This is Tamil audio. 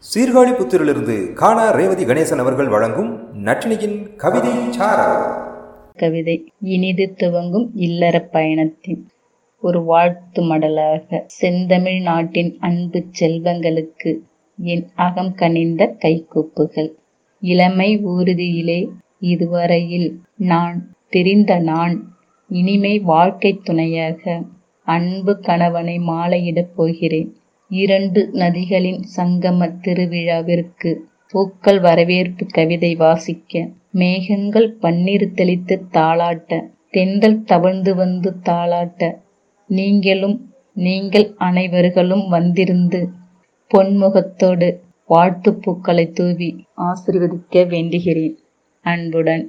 சீர்காழி புத்திரிலிருந்து காணா ரேவதி கணேசன் அவர்கள் வழங்கும் நட்டினியின் கவிதை கவிதை இனிது துவங்கும் இல்லற பயணத்தின் ஒரு வாழ்த்து மடலாக. செந்தமிழ் நாட்டின் அன்பு செல்வங்களுக்கு என் அகம் கனிந்த கைகூப்புகள். இளமை ஊர்தியிலே இதுவரையில் நான் தெரிந்த நான் இனிமை வாழ்க்கை துணையாக அன்பு கணவனை மாலையிடப் போகிறேன். இரண்டு நதிகளின் சங்கம திருவிழாவிற்கு பூக்கள் வரவேற்பு கவிதை வாசிக்க மேகங்கள் பன்னீர் தெளித்து தாளாட்ட தென்றல் தவழ்ந்து வந்து தாளாட்ட நீங்களும் நீங்கள் அனைவர்களும் வந்திருந்து பொன்முகத்தோடு வாழ்த்து பூக்களை தூவி ஆசிர்வதிக்க வேண்டுகிறேன். அன்புடன்